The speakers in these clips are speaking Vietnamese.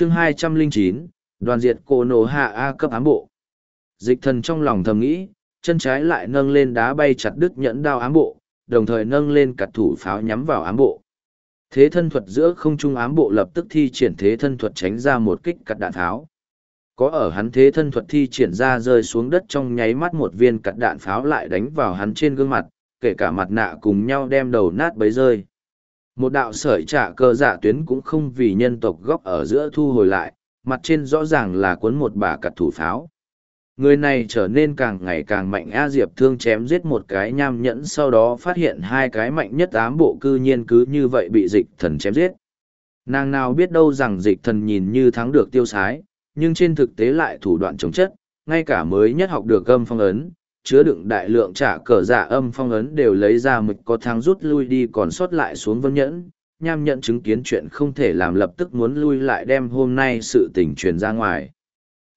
chương hai trăm linh chín đoàn diệt cổ nổ hạ A cấp ám bộ. Dịch thần trong lòng thầm nghĩ, chân trái lại nâng lên đá bay chặt đứt nhẫn đao ám bộ, đồng thời nâng lên cặt thủ pháo nhắm vào ám bộ. Thế thân thuật giữa không trung ám bộ lập tức thi triển thế thân thuật tránh ra một kích cặt đạn pháo. Có ở hắn thế thân thuật thi triển ra rơi xuống đất trong nháy mắt một viên cặt đạn pháo lại đánh vào hắn trên gương mặt, kể cả mặt nạ cùng nhau đem đầu nát bấy rơi. Một đạo sợi trả cơ dạ tuyến cũng không vì nhân tộc góc ở giữa thu hồi lại, mặt trên rõ ràng là cuốn một bà cặt thủ pháo. Người này trở nên càng ngày càng mạnh A Diệp thương chém giết một cái nham nhẫn sau đó phát hiện hai cái mạnh nhất ám bộ cư nhiên cứ như vậy bị dịch thần chém giết. Nàng nào biết đâu rằng dịch thần nhìn như thắng được tiêu sái, nhưng trên thực tế lại thủ đoạn chống chất, ngay cả mới nhất học được gâm phong ấn, chứa đựng đại lượng trả cờ dạ âm phong ấn đều lấy ra mực có thang rút lui đi còn sót lại xuống vân nhẫn. Nham nhận chứng kiến chuyện không thể làm lập tức muốn lui lại đem hôm nay sự tình truyền ra ngoài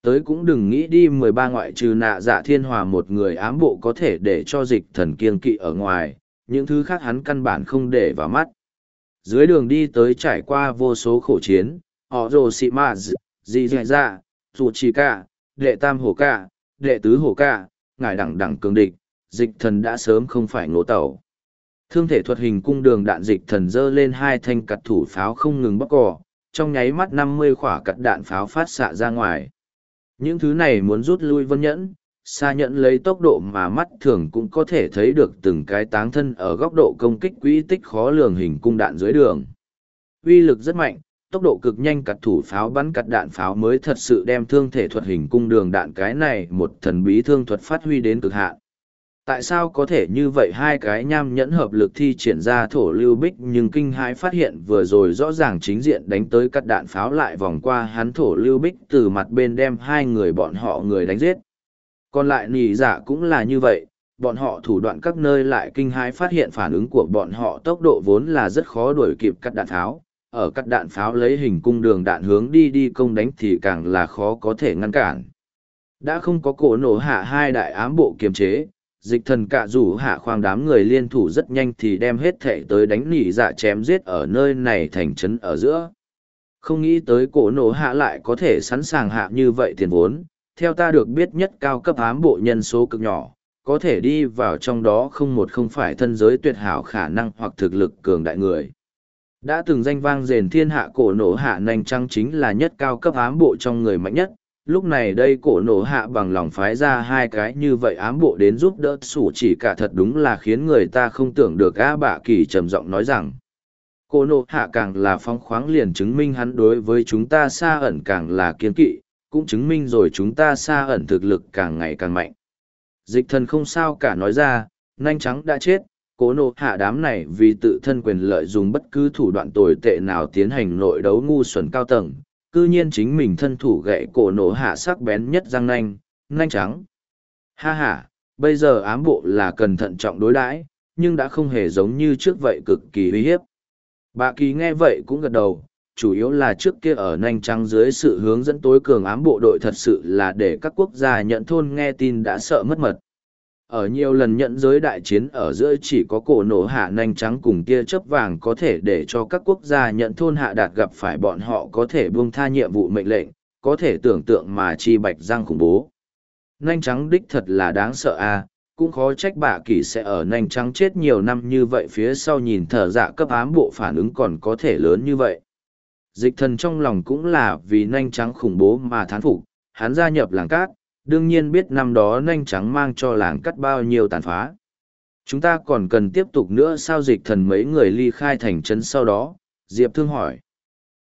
tới cũng đừng nghĩ đi mười ba ngoại trừ nạ dạ thiên hòa một người ám bộ có thể để cho dịch thần kiên kỵ ở ngoài, những thứ khác hắn căn bản không để vào mắt. Dưới đường đi tới trải qua vô số khổ chiến, họ rồ xị ma dì dạy dạ, dù trì cả đệ tam hổ cả đệ tứ hổ cả ngài đẳng đẳng cường địch, dịch thần đã sớm không phải ngộ tẩu. Thương thể thuật hình cung đường đạn dịch thần dơ lên hai thanh cặt thủ pháo không ngừng bóc cỏ, trong nháy mắt năm mươi khỏa cặt đạn pháo phát xạ ra ngoài. Những thứ này muốn rút lui vân nhẫn, xa nhẫn lấy tốc độ mà mắt thường cũng có thể thấy được từng cái táng thân ở góc độ công kích quỹ tích khó lường hình cung đạn dưới đường. Uy lực rất mạnh, tốc độ cực nhanh cặt thủ pháo bắn cặt đạn pháo mới thật sự đem thương thể thuật hình cung đường đạn cái này một thần bí thương thuật phát huy đến cực hạn. Tại sao có thể như vậy hai cái nham nhẫn hợp lực thi triển ra thổ lưu bích nhưng kinh hãi phát hiện vừa rồi rõ ràng chính diện đánh tới cắt đạn pháo lại vòng qua hắn thổ lưu bích từ mặt bên đem hai người bọn họ người đánh giết. Còn lại nì dạ cũng là như vậy, bọn họ thủ đoạn các nơi lại kinh hãi phát hiện phản ứng của bọn họ tốc độ vốn là rất khó đuổi kịp cắt đạn pháo. Ở các đạn pháo lấy hình cung đường đạn hướng đi đi công đánh thì càng là khó có thể ngăn cản. Đã không có cổ nổ hạ hai đại ám bộ kiềm chế, dịch thần cạ rủ hạ khoang đám người liên thủ rất nhanh thì đem hết thệ tới đánh nỉ dạ chém giết ở nơi này thành trấn ở giữa. Không nghĩ tới cổ nổ hạ lại có thể sẵn sàng hạ như vậy tiền vốn. Theo ta được biết nhất cao cấp ám bộ nhân số cực nhỏ có thể đi vào trong đó không một không phải thân giới tuyệt hảo khả năng hoặc thực lực cường đại người đã từng danh vang rền thiên hạ cổ nổ hạ nành trăng chính là nhất cao cấp ám bộ trong người mạnh nhất. Lúc này đây cổ nổ hạ bằng lòng phái ra hai cái như vậy ám bộ đến giúp đỡ sủ chỉ cả thật đúng là khiến người ta không tưởng được a bạ kỳ trầm giọng nói rằng, cổ nổ hạ càng là phong khoáng liền chứng minh hắn đối với chúng ta xa ẩn càng là kiên kỵ, cũng chứng minh rồi chúng ta xa ẩn thực lực càng ngày càng mạnh. Dịch thần không sao cả nói ra nhanh trắng đã chết cố nộ hạ đám này vì tự thân quyền lợi dùng bất cứ thủ đoạn tồi tệ nào tiến hành nội đấu ngu xuẩn cao tầng cư nhiên chính mình thân thủ gậy cổ nổ hạ sắc bén nhất răng nanh, nanh trắng. Ha ha, bây giờ ám bộ là cần thận trọng đối đãi, nhưng đã không hề giống như trước vậy cực kỳ uy hiếp. Bà kỳ nghe vậy cũng gật đầu, chủ yếu là trước kia ở nanh trắng dưới sự hướng dẫn tối cường ám bộ đội thật sự là để các quốc gia nhận thôn nghe tin đã sợ mất mật ở nhiều lần nhận giới đại chiến ở giữa chỉ có cổ nổ hạ nanh trắng cùng tia chớp vàng có thể để cho các quốc gia nhận thôn hạ đạt gặp phải bọn họ có thể buông tha nhiệm vụ mệnh lệnh, có thể tưởng tượng mà chi bạch giang khủng bố. Nanh trắng đích thật là đáng sợ a cũng khó trách bạ kỳ sẽ ở nanh trắng chết nhiều năm như vậy phía sau nhìn thở dạ cấp ám bộ phản ứng còn có thể lớn như vậy. Dịch thần trong lòng cũng là vì nanh trắng khủng bố mà thán phục, hắn gia nhập làng cát, đương nhiên biết năm đó nanh trắng mang cho làng cắt bao nhiêu tàn phá. Chúng ta còn cần tiếp tục nữa sao dịch thần mấy người ly khai thành trấn sau đó, Diệp Thương hỏi.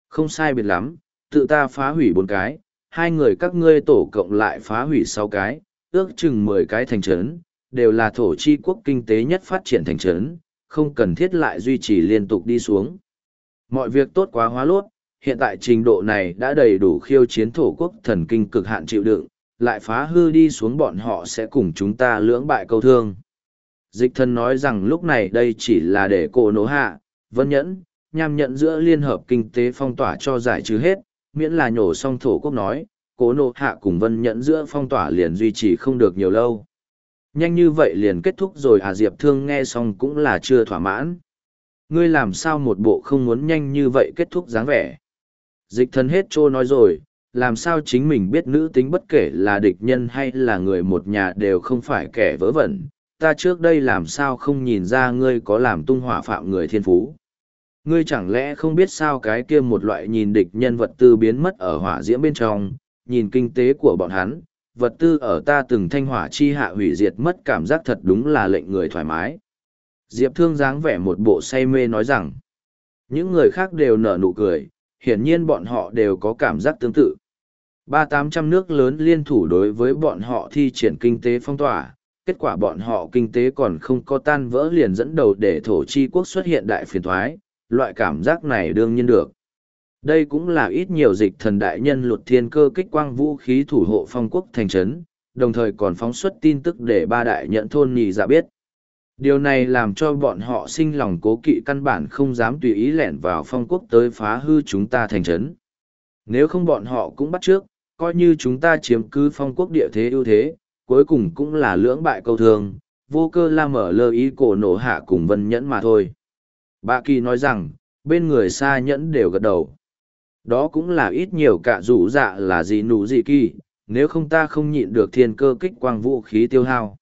Không sai biệt lắm, tự ta phá hủy bốn cái, hai người các ngươi tổ cộng lại phá hủy sáu cái, ước chừng mười cái thành trấn, đều là thổ chi quốc kinh tế nhất phát triển thành trấn, không cần thiết lại duy trì liên tục đi xuống. Mọi việc tốt quá hóa lốt, hiện tại trình độ này đã đầy đủ khiêu chiến thổ quốc thần kinh cực hạn chịu đựng, lại phá hư đi xuống bọn họ sẽ cùng chúng ta lưỡng bại câu thương. Dịch thần nói rằng lúc này đây chỉ là để cổ nổ hạ, vân nhẫn, nham nhận giữa liên hợp kinh tế phong tỏa cho giải trừ hết, miễn là nhổ xong thổ quốc nói, cổ nổ hạ cùng vân nhẫn giữa phong tỏa liền duy trì không được nhiều lâu. Nhanh như vậy liền kết thúc rồi à Diệp Thương nghe xong cũng là chưa thỏa mãn. Ngươi làm sao một bộ không muốn nhanh như vậy kết thúc dáng vẻ. Dịch thần hết trô nói rồi, làm sao chính mình biết nữ tính bất kể là địch nhân hay là người một nhà đều không phải kẻ vớ vẩn, ta trước đây làm sao không nhìn ra ngươi có làm tung hỏa phạm người thiên phú. Ngươi chẳng lẽ không biết sao cái kia một loại nhìn địch nhân vật tư biến mất ở hỏa diễm bên trong, nhìn kinh tế của bọn hắn, vật tư ở ta từng thanh hỏa chi hạ hủy diệt mất cảm giác thật đúng là lệnh người thoải mái. Diệp Thương dáng vẻ một bộ say mê nói rằng, những người khác đều nở nụ cười, hiển nhiên bọn họ đều có cảm giác tương tự. Ba tám trăm nước lớn liên thủ đối với bọn họ thi triển kinh tế phong tỏa, kết quả bọn họ kinh tế còn không có tan vỡ liền dẫn đầu để thổ chi quốc xuất hiện đại phiền thoái, loại cảm giác này đương nhiên được. Đây cũng là ít nhiều dịch thần đại nhân luật thiên cơ kích quang vũ khí thủ hộ phong quốc thành trấn, đồng thời còn phóng xuất tin tức để ba đại nhận thôn nhì ra dạ biết. Điều này làm cho bọn họ sinh lòng cố kỵ căn bản không dám tùy ý lẻn vào phong quốc tới phá hư chúng ta thành trấn. Nếu không bọn họ cũng bắt trước, coi như chúng ta chiếm cứ phong quốc địa thế ưu thế, cuối cùng cũng là lưỡng bại câu thường, vô cơ la mở lơ ý cổ nổ hạ cùng vân nhẫn mà thôi. Bà Kỳ nói rằng, bên người xa nhẫn đều gật đầu. Đó cũng là ít nhiều cả rủ dạ là gì nụ gì kỳ, nếu không ta không nhịn được thiên cơ kích quang vũ khí tiêu hao.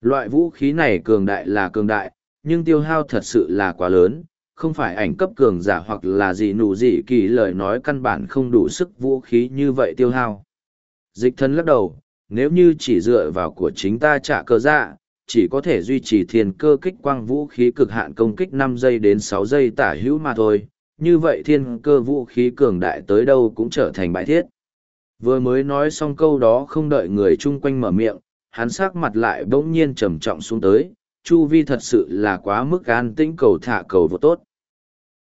Loại vũ khí này cường đại là cường đại, nhưng tiêu hao thật sự là quá lớn, không phải ảnh cấp cường giả hoặc là gì nụ gì kỳ lời nói căn bản không đủ sức vũ khí như vậy tiêu hao. Dịch thân lắc đầu, nếu như chỉ dựa vào của chính ta trả cơ dạ, chỉ có thể duy trì thiên cơ kích quang vũ khí cực hạn công kích năm giây đến sáu giây tả hữu mà thôi, như vậy thiên cơ vũ khí cường đại tới đâu cũng trở thành bại thiết. Vừa mới nói xong câu đó không đợi người chung quanh mở miệng, hắn sắc mặt lại bỗng nhiên trầm trọng xuống tới, chu vi thật sự là quá mức an tĩnh cầu thả cầu vô tốt.